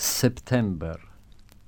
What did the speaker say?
September.